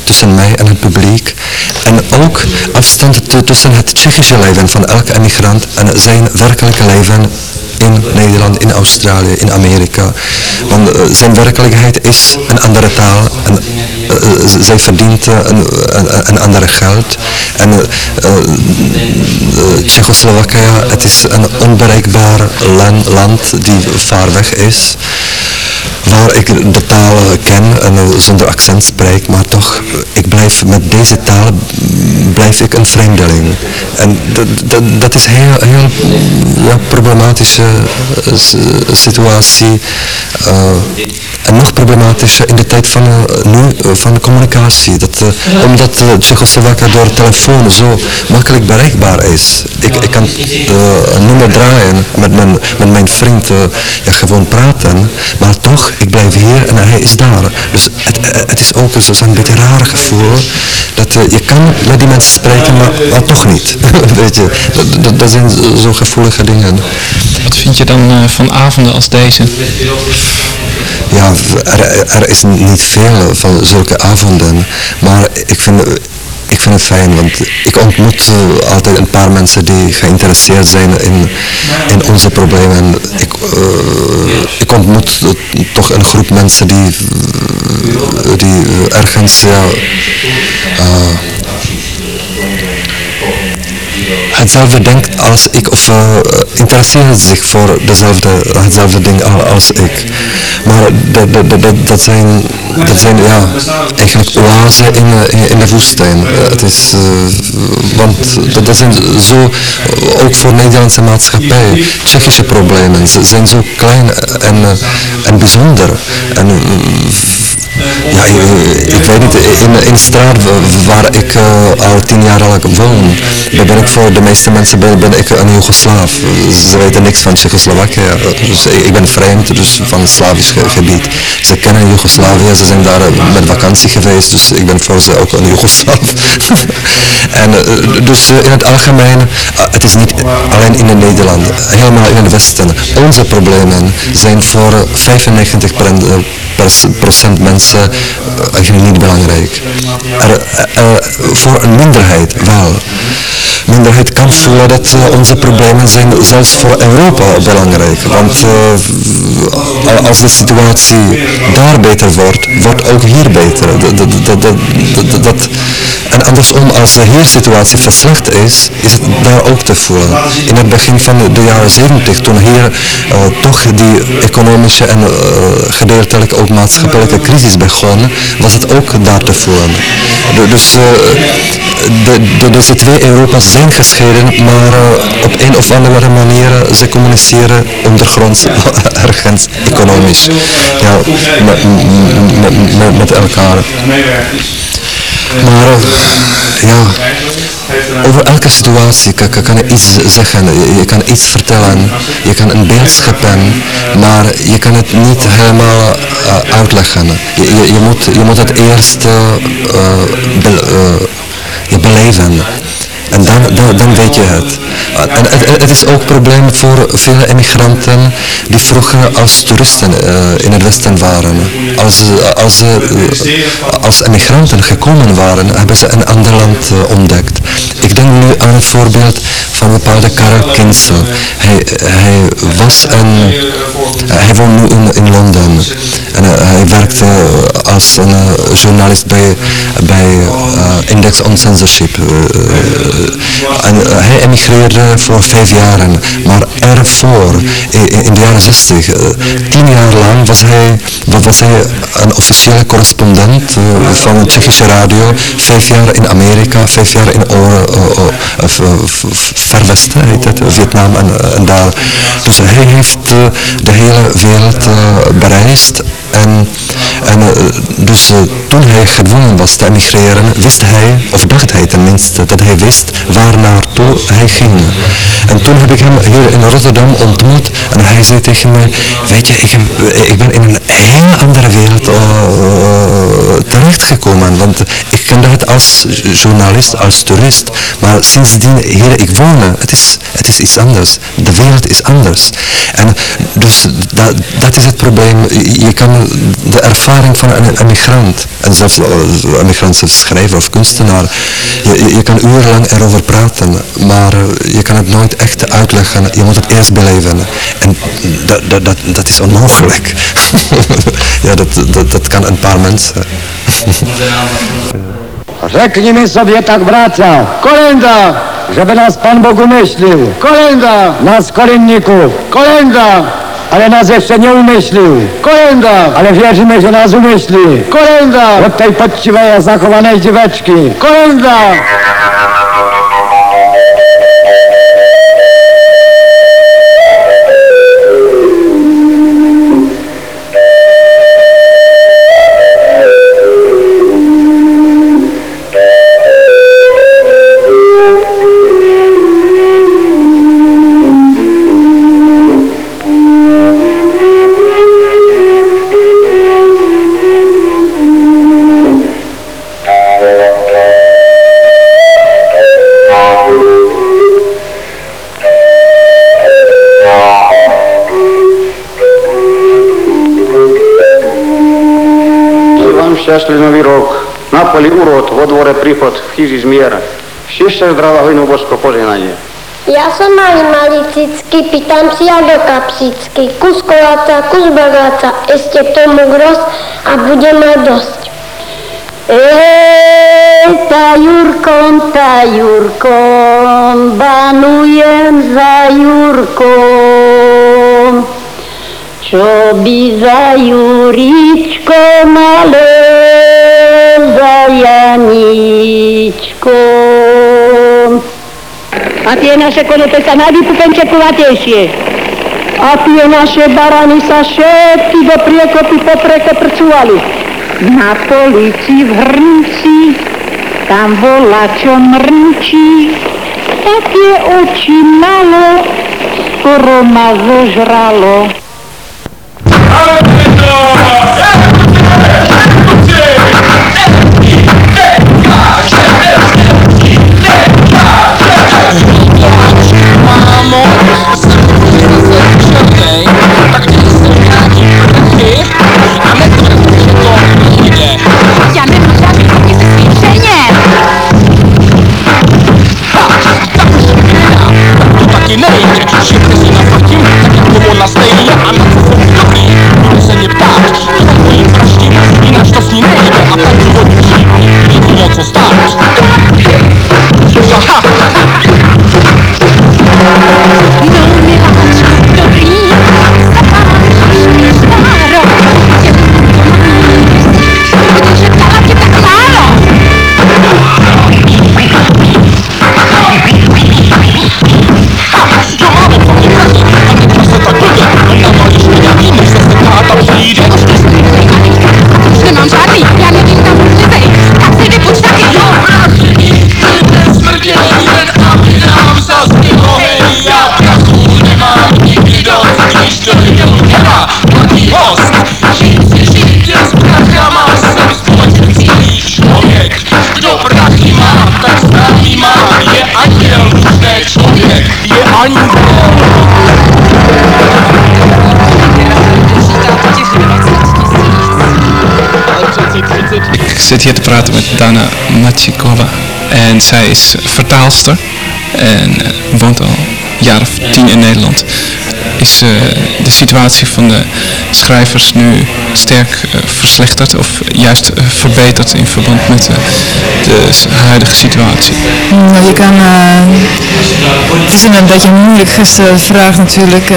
tussen mij en het publiek. En ook afstand tussen het Tsjechische leven van elke emigrant en zijn werkelijke leven in Nederland, in Australië, in Amerika. Want uh, zijn werkelijkheid is een andere taal. En, uh, zij verdient een, een, een andere geld. En Tsjechoslowakije, het is een onbereikbaar land, land die ver weg is waar ik de taal ken en zonder accent spreek, maar toch, ik blijf met deze taal, blijf ik een vreemdeling. En dat, dat, dat is een heel, heel ja, problematische situatie. Uh, en nog problematischer in de tijd van nu, van communicatie. Dat, omdat uh, Tsjechoslowakije door telefoon zo makkelijk bereikbaar is. Ik, ik kan een nummer draaien met mijn, met mijn vriend, ja, gewoon praten, maar toch, ik blijf hier en hij is daar. Dus het, het is ook beetje een raar gevoel dat je kan met die mensen spreken, maar, maar toch niet. [laughs] Weet je, dat, dat, dat zijn zo gevoelige dingen. Wat vind je dan van avonden als deze? ja, er, er, is niet veel van zulke avonden, maar ik vind, ik vind het fijn, want ik ontmoet eh, altijd een paar mensen die geïnteresseerd zijn in, in onze problemen. En ik, eh, ik ontmoet toch een groep mensen die, eh, die ergens ja, hetzelfde denkt als ik of uh, interesseert zich voor dezelfde, hetzelfde ding al- als ik. Maar dat, zijn, dat zijn ja, eigenlijk oasen in, eh, in, de woestijn. Eh, het is, want dat, zijn zo, ook voor Nederlandse maatschappij, Tsjechische problemen ze zijn zo klein en, en bijzonder. En, eh, ja, ik, ik weet niet, in, in de straat wa- waar ik eh, al tien jaar al woon, daar ben ik voor de meeste mensen ben, ik een Joegoslaaf. Ze weten niks van Tsjechoslowakije, dus ik, ben vreemd dus van het Slavisch ge- gebied. Ze kennen Joegoslavië, ze zijn daar eh, met vakantie geweest, dus ik ben voor ze ook een Joegoslaaf. [laughs] en eh, dus eh, in het algemeen, eh, het is niet alleen in Nederland, helemaal in het Westen. Onze problemen zijn voor eh, 95 procent mensen eh, eigenlijk niet belangrijk. Er, eh, eh, voor een minderheid wel. Minderheid kan voelen dat onze problemen zijn zelfs voor Europa belangrijk. Want al- als de situatie daar beter wordt, wordt ook hier beter. Dat, dat, dat, dat, dat, dat- andersom, als de hier situatie verslecht is, is het daar ook te voelen. In het begin van de, jaren 70, toen hier eh, toch die economische en eh, gedeeltelijk ook maatschappelijke crisis begon, was het ook daar te voelen. Du- Dus eh, de, de, deze twee Europa's zijn gescheiden, maar op een of andere manier ze communiceren ondergronds [laughs] ergens economisch. Ja, met, met, met elkaar. Maar eh, ja, over elke situatie kan, kan, je iets zeggen, je, kan iets vertellen, je kan een beeld scheppen, maar je kan het niet helemaal eh, uitleggen. Je, je, moet, je moet het eerst eh, je beleven. En dan, dan weet je het. En het, is ook een probleem voor vele emigranten die vroeger als toeristen eh, in het Westen waren. Als, ze- als, ze, eh, als emigranten gekomen waren, hebben ze een ander land eh, ontdekt. Ik denk nu aan het voorbeeld van bepaalde Karel Kinsel. Hij, hij was een... hij woont nu in, in Londen. En eh, hij werkte eh, als een eh, journalist bij, bij eh, Index on Censorship. eh, en eh, hij emigreerde voor vijf jaren, maar ervoor, in, in de jaren 60, eh, tien jaar lang was hij, wa- was hij een officiële correspondent eh, van een Tsjechische radio, vijf jaar in Amerika, vijf jaar in Oor, eh, eh, of, eh, v- v- Ver Westen heet het, Vietnam en, daar. Dus hij heeft eh, de hele wereld eh, bereisd en, en eh, dus eh, toen hij gedwongen was te emigreren, wist hij, of dacht hij tenminste, dat hij wist waar naartoe hij ging. En toen heb ik hem hier in Rotterdam ontmoet en hij zei tegen mij, weet je, ik, ik ben in een heel andere wereld eh, terechtgekomen, want ik kende het als journalist, als toerist, maar sindsdien hier ik woon, het is, het is iets anders. De wereld is anders. En dus dat, dat is het probleem. Je kan de ervaring van een emigrant, en zelfs eh, een emigrantse schrijver of kunstenaar, je, je- je kan urenlang erover praten, maar eh, je kan het nooit echt uitleggen. Je moet het eerst beleven. En dat, dat, dat, dat is onmogelijk. [laughs] ja, dat, dat, dat kan een paar mensen. [laughs] Řekni mi sobie tak wraca. Kolenda! Żeby nas Pan Bóg umyślił. Kolenda! Nas kolenników. Kolenda! Ale nas jeszcze nie umyślił. Kolenda! Ale wierzymy, że nas umyśli. Kolenda! Od tej poczciwej, zachowanej dzieweczki. Kolenda! Príchod v chyži zmier. Šešte zdravá hojnú božko požehnanie. Ja som malý malý cicky, pýtam si ja do kapsicky. Kus koláca, kus bagáca, ešte k tomu gros a bude mať dosť. Ej, ta Jurkom, ta Jurkom, banujem za Jurkom. Čo by za Juričkom, ale za Janičkom. A tie naše konope sa najvypupenčekúvatejšie. A tie naše barany sa všetky do priekopy poprekoprcúvali. Na polici v hrnci, tam bola čo mrnčí, také oči malo, skoro ma zožralo. Ja Ik zit hier te praten met Dana Machikova en zij is vertaalster en woont al een jaar of tien in Nederland. Is eh, de situatie van de schrijvers nu sterk eh, verslechterd of juist eh, verbeterd in verband met de huidige situatie? Nou, je kan, het is een beetje een moeilijk gestelde vraag natuurlijk.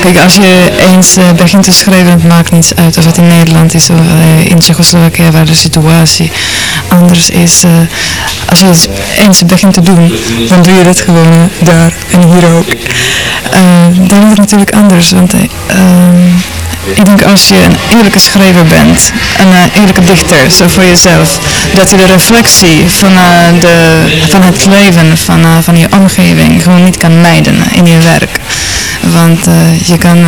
kijk, als je eens begint te schrijven, het maakt niets uit of het in Nederland is of in Tsjechoslowakije, waar de situatie anders is. als je het eens begint te doen, dan doe je dat gewoon daar en hier ook. Is het natuurlijk anders, want eh, ehm, ik denk als je een eerlijke schrijver bent, een eerlijke dichter, zo voor jezelf, dat je de reflectie van, eh, de, van het leven, van, eh, van je omgeving, gewoon niet kan mijden in je werk. Want je kan... je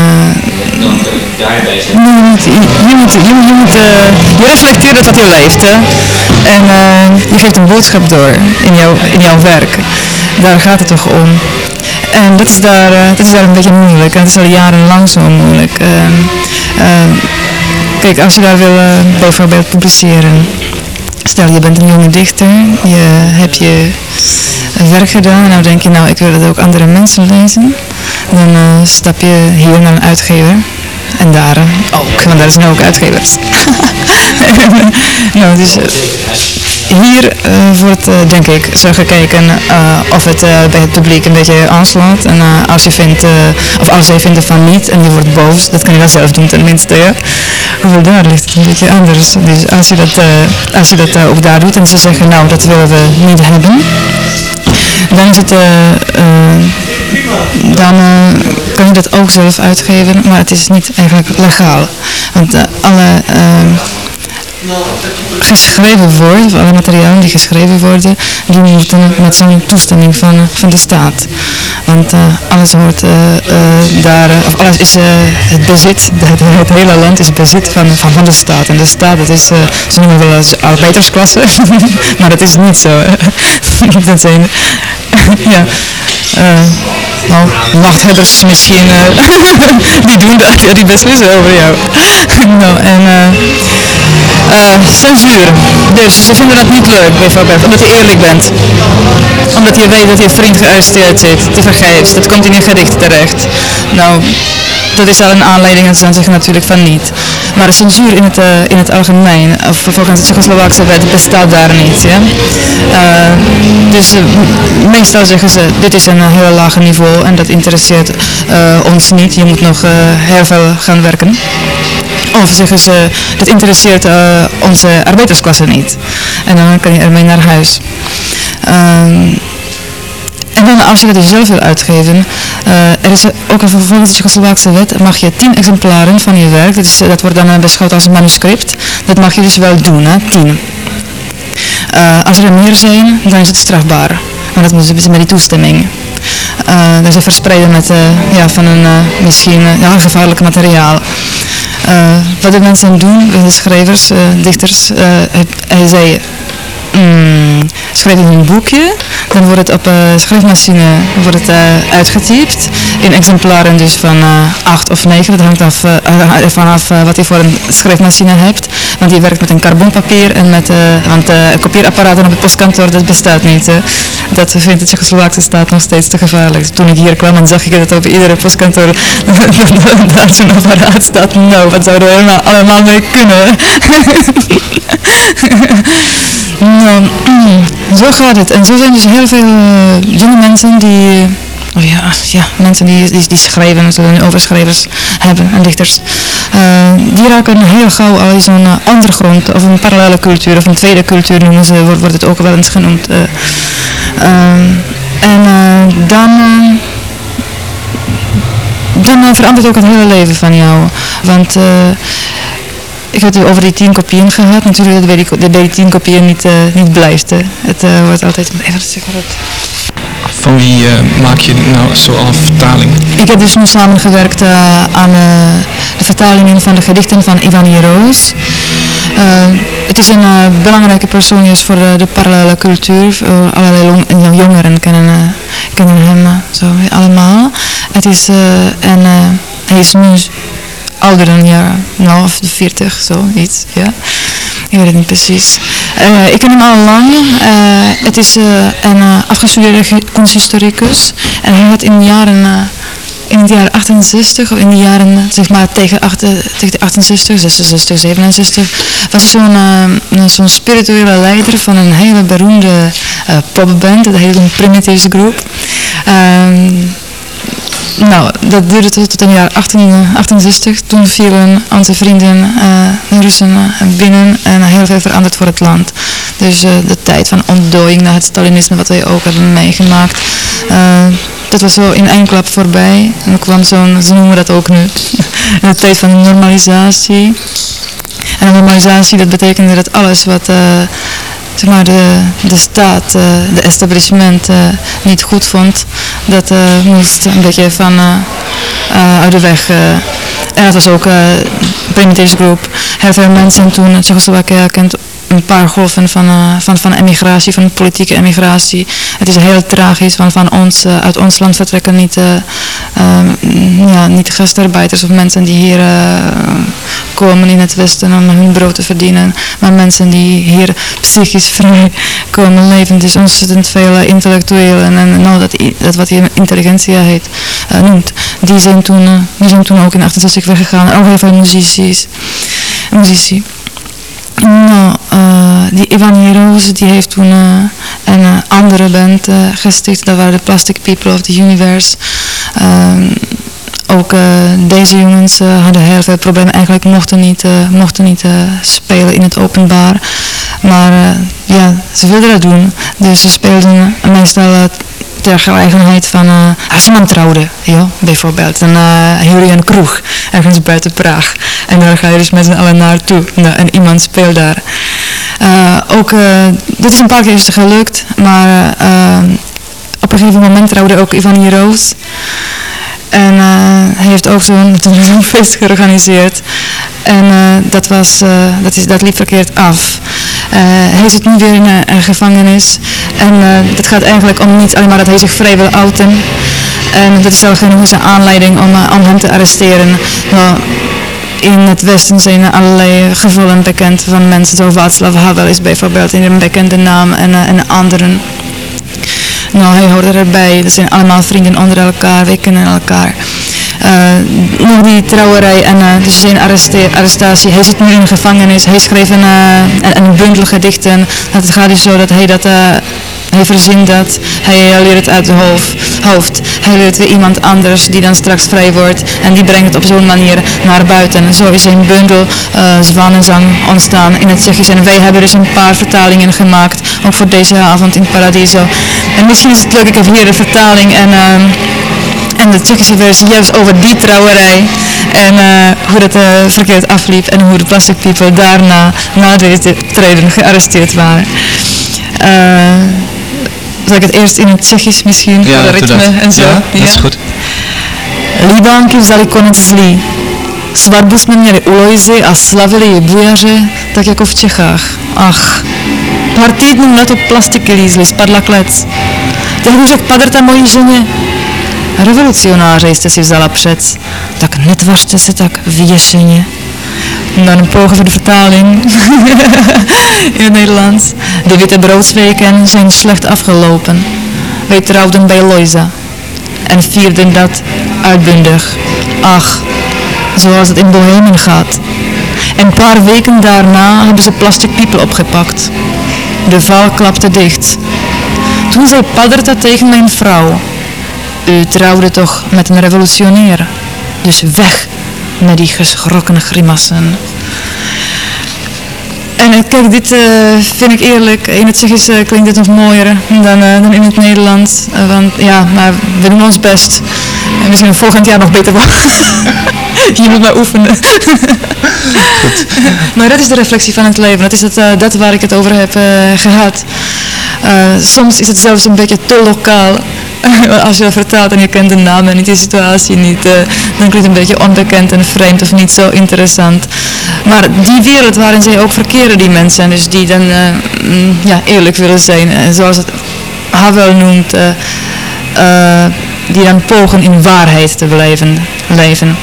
moet, je, moet, je, moet- je, reflecteert het wat je leeft, hè. En je geeft een boodschap door in jouw, in jouw werk. Daar gaat het toch om. En dat is daar, eh, dat is daar een beetje moeilijk. En dat is al jarenlang zo moeilijk. Ehm, ehm, kijk, als je daar wil eh, bijvoorbeeld publiceren. Stel, je bent een jonge dichter. Je hebt je werk gedaan. Nou denk je, nou, ik wil dat ook andere mensen lezen. Dan eh, stap je hier naar een uitgever. En daar ook, want daar zijn ook uitgevers. [laughs] nou, dus eh, hier eh, wordt, eh, denk ik, zo gekeken eh, of het eh, bij het publiek een beetje aanslaat. En eh, als je vindt, eh, of als zij vinden van niet en je wordt boos, dat kan je wel zelf doen tenminste, ja. Hoewel daar ligt het een beetje anders. Dus als je dat, eh, als je dat eh, ook daar doet en ze zeggen, nou, dat willen we niet hebben, dan eh, eh, dan eh, kan je dat ook zelf uitgeven, maar het is niet eigenlijk legaal. Want eh, alle [laughs] geschreven of alle materialen die geschreven worden, die moeten met zo'n toestemming van, van de staat. Want eh, alles wordt eh, eh, daar, eh, of alles is eh, het bezit, [laughs] het, het hele land is bezit van, van, de staat. En de staat, dat is, eh, ze noemen wel eens arbeidersklasse, [laughs] maar dat is niet zo. dat zijn, ja, eh, nou, machthebbers misschien, eh, [laughs] die doen dat, ja, die beslissen over jou. [laughs] nou, en... eh, Eh, censuur. Dus ze vinden dat niet leuk, bijvoorbeeld, omdat je eerlijk bent. Omdat je weet dat je vriend gearresteerd zit, te vergeefs. Dat komt in je gedicht terecht. Nou, dat is al een aanleiding en ze dan zeggen natuurlijk van niet. Maar de censuur in het, eh, in het algemeen, of volgens de Tsjechoslowaakse wet, bestaat daar niet. Ja? Eh, dus eh, meestal zeggen ze, dit is een heel laag niveau en dat interesseert ons niet. Je moet nog heel veel gaan werken. Of zeggen ze, dat interesseert onze arbeidersklasse niet. En dan kan je ermee naar huis. Ehm, en dan als je dus zelf wil uitgeven, eh, er is ook een volgens de Tsjechoslowaakse wet mag je 10 exemplaren van je werk, dat, is, dat wordt dan eh, beschouwd als een manuscript, dat mag je dus wel doen, hè, 10. Eh, als er meer zijn, dan is het strafbaar. Maar dat moet dus met die toestemming. Eh dus ze verspreiden met eh, ja, van een misschien gevaarlijk materiaal. Wat de mensen doen, de schrijvers, dichters, hij- zei, mm, schrijf in een boekje, dan wordt het op een schrijfmachine wordt het, eh, uitgetypt in exemplaren dus van eh 8 of 9, dat hangt af, eh, eh, ervan af eh, wat je voor een schrijfmachine hebt, want die werkt met een carbonpapier en met, eh, want eh kopieerapparaten op het postkantoor, dat bestaat niet. hè. Dat vindt de Tsjechoslowaakse staat nog steeds te gevaarlijk. Toen ik hier kwam, dan zag ik dat op iedere postkantoor [laughs] zo'n apparaat staat. Nou, wat zouden we helemaal allemaal mee kunnen? [laughs] nou, [clears throat] zo gaat het. En zo zijn dus heel veel eh, jonge mensen die... Oh ja, ja, mensen die, die, die schrijven en overschrijvers hebben en dichters. eh, die raken heel gauw al in zo'n eh, undergrond of een parallele cultuur of een tweede cultuur noemen ze, wordt, het ook wel eens genoemd. eh. Ehm, en eh, dan... eh, dan eh, verandert ook het hele leven van jou. Want eh, ik heb het over die tien kopieën gehad. Natuurlijk dat bij die, die tien kopieën niet, eh, niet. Het eh, wordt altijd... Even wat... Van wie eh, maak je nou zoal vertaling? Ik heb dus nu samengewerkt eh, aan eh, de vertalingen van de gedichten van Ivan Roos. Het is een belangrijke persoon voor de parallele cultuur. Allerlei jongeren kennen, kennen hem zo allemaal. Het is, en hij is nu ouder dan ja, nou, of de 40, zoiets, ja. Ik weet het niet precies. Eh, ik ken hem al lang. Eh, het is eh, een afgestudeerde ge- kunsthistoricus. En hij had in de jaren... in het jaar 68, of in de jaren, zeg maar, tegen, achter, tegen de 68, 66, 67, was hij zo'n zo'n spirituele leider van een hele beroemde popband, dat heette een Group. Ehm, nou, dat duurde tot, tot een jaar 1868. Toen vielen onze vrienden, de Russen, eh, binnen en heel veel veranderd voor het land. Dus eh, de tijd van ontdooiing na het Stalinisme, wat wij ook hebben meegemaakt, dat was zo in één klap voorbij. En dan kwam zo'n, ze noemen dat ook nu, [laughs] de tijd van normalisatie. En normalisatie, dat betekende dat alles wat... zeg maar, de, de staat, eh, de establishment eh, niet goed vond, dat eh, moest een beetje van uit de weg. en dat was ook uh, Primitives Group. Heel veel mensen toen Tsjechoslowakije kent een paar golven van, van, van emigratie, van politieke emigratie. Het is heel tragisch, want van ons, uit ons land vertrekken niet, ja, niet gastarbeiders of mensen die hier eh, komen in het Westen om hun brood te verdienen, maar mensen die hier psychisch [laughs] vrij komen leven. Dus ontzettend veel eh, intellectuelen en nou, dat, dat wat je intelligentia heet, eh, noemt, die zijn, toen, die zijn toen ook in 68 weggegaan. Ook heel veel muzici. Nou, die Ivan Heroes, die heeft toen een andere band gesticht. Dat waren de Plastic People of the Universe. Ehm, ook eh, deze jongens eh, hadden heel veel problemen. Eigenlijk mochten niet, eh, mochten niet spelen in het openbaar. Maar ja, ze wilden dat doen. Dus ze speelden meestal ter gelegenheid van, eh, als iemand trouwde, joh, bijvoorbeeld. Dan je een kroeg ergens buiten Praag. En daar ga je dus met z'n allen naartoe. En iemand speelt daar. Eh, ook, dit is een paar keer gelukt, maar eh, op een gegeven moment trouwde ook Ivan Hiroos. En eh, hij heeft ook [laughs] zo'n feest georganiseerd. En eh, dat, was, eh, dat, is, dat liep verkeerd af. Hij zit nu weer in een, gevangenis. En het gaat eigenlijk om niet alleen maar dat hij zich vrij wil outen. En dat is al genoeg een aanleiding om, om hem te arresteren. In het Westen zijn allerlei gevallen bekend van mensen zoals Václav Havel is bijvoorbeeld in een bekende naam en, en anderen. Nou, hij hoort erbij. Dat zijn allemaal vrienden onder elkaar. Wij kennen elkaar. Eh, nog die trouwerij en eh, dus zijn arrestatie. Hij zit nu in de gevangenis. Hij schreef een, eh, een, een bundel gedichten. Het gaat dus zo dat hij dat... eh, hij verzint dat, hij leert het uit het hoofd, leert weer iemand anders die dan straks vrij wordt en die brengt het op zo'n manier naar buiten. Zo is een bundel eh Zwanenzang ontstaan in het Tsjechisch en wij hebben dus een paar vertalingen gemaakt, ook voor deze avond in Paradiso. En misschien is het leuk, ik heb hier de vertaling en... ehm, en de Tsjechische versie juist over die trouwerij en eh, hoe dat eh, verkeerd afliep en hoe de Plastic People daarna, na deze treden, gearresteerd waren. Eh, zal ik het eerst in het Tsjechisch misschien, voor de ritme dat. en zo? Ja, dat is goed. Líbánky vzali konec zlý. Svatbu jsme měli u Lojzy a slavili ji bujaře, tak jako v Čechách. Ach, pár týdnů na to plastiky lízly, spadla klec. Tehdy řekl Padrta mojí ženě, revolucionáře jste si vzala přec, tak netvařte se tak věšeně. Dan pogen voor de vertaling [laughs] in Nederlands. De witte broodsweken zijn slecht afgelopen. Wij trouwden bij Loisa en vierden dat uitbundig. Ach, zoals het in Bohemen gaat. En een paar weken daarna hebben ze Plastic People opgepakt. De val klapte dicht. Toen zei Padrta tegen mijn vrouw, u trouwde toch met een revolutionair, dus weg met die geschrokken grimassen. En eh, kijk, dit eh, vind ik eerlijk. In het Tsjechisch eh, klinkt dit nog mooier dan, eh, dan in het Nederlands. Want ja, maar we doen ons best. En misschien volgend jaar nog beter. [laughs] Je moet maar oefenen. [laughs] maar dat is de reflectie van het leven. Dat is het, dat waar ik het over heb eh, gehad. Eh, soms is het zelfs een beetje te lokaal. [laughs] Als je dat vertaalt en je kent de naam en niet de situatie niet, eh, dan klinkt het een beetje onbekend en vreemd of niet zo interessant. Maar die wereld waarin zij ook verkeren, die mensen, dus die dan eh, mm, ja, eerlijk willen zijn, en zoals het Havel noemt, eh, eh, die dan pogen in waarheid te blijven leven.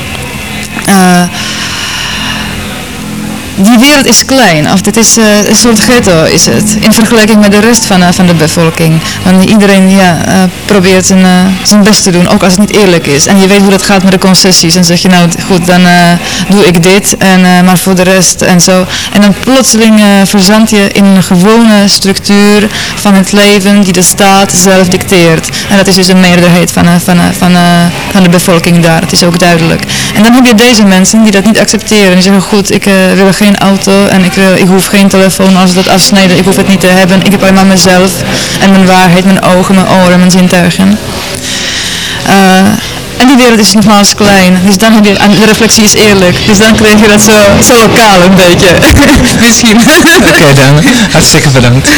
Die wereld is klein, of dit is eh, een soort ghetto is het, in vergelijking met de rest van, eh, van de bevolking. Want iedereen ja, eh, probeert zijn, zijn best te doen, ook als het niet eerlijk is. En je weet hoe dat gaat met de concessies. En zeg je nou goed, dan doe ik dit, en, maar voor de rest en zo. En dan plotseling verzand je in een gewone structuur van het leven die de staat zelf dicteert. En dat is dus een meerderheid van, van, van, van de bevolking daar, dat is ook duidelijk. En dan heb je deze mensen die dat niet accepteren. Die zeggen goed, ik wil geen geen auto en ik, eh, ik hoef geen telefoon als dat afsnijden. Ik hoef het niet te hebben. Ik heb alleen maar mezelf en mijn waarheid, mijn ogen, mijn oren, mijn zintuigen. Eh, en die wereld is nogmaals klein, dus dan heb je, en de reflectie is eerlijk, dus dan krijg je dat zo, zo lokaal een beetje, [laughs] misschien. Oké dan, hartstikke bedankt. [laughs]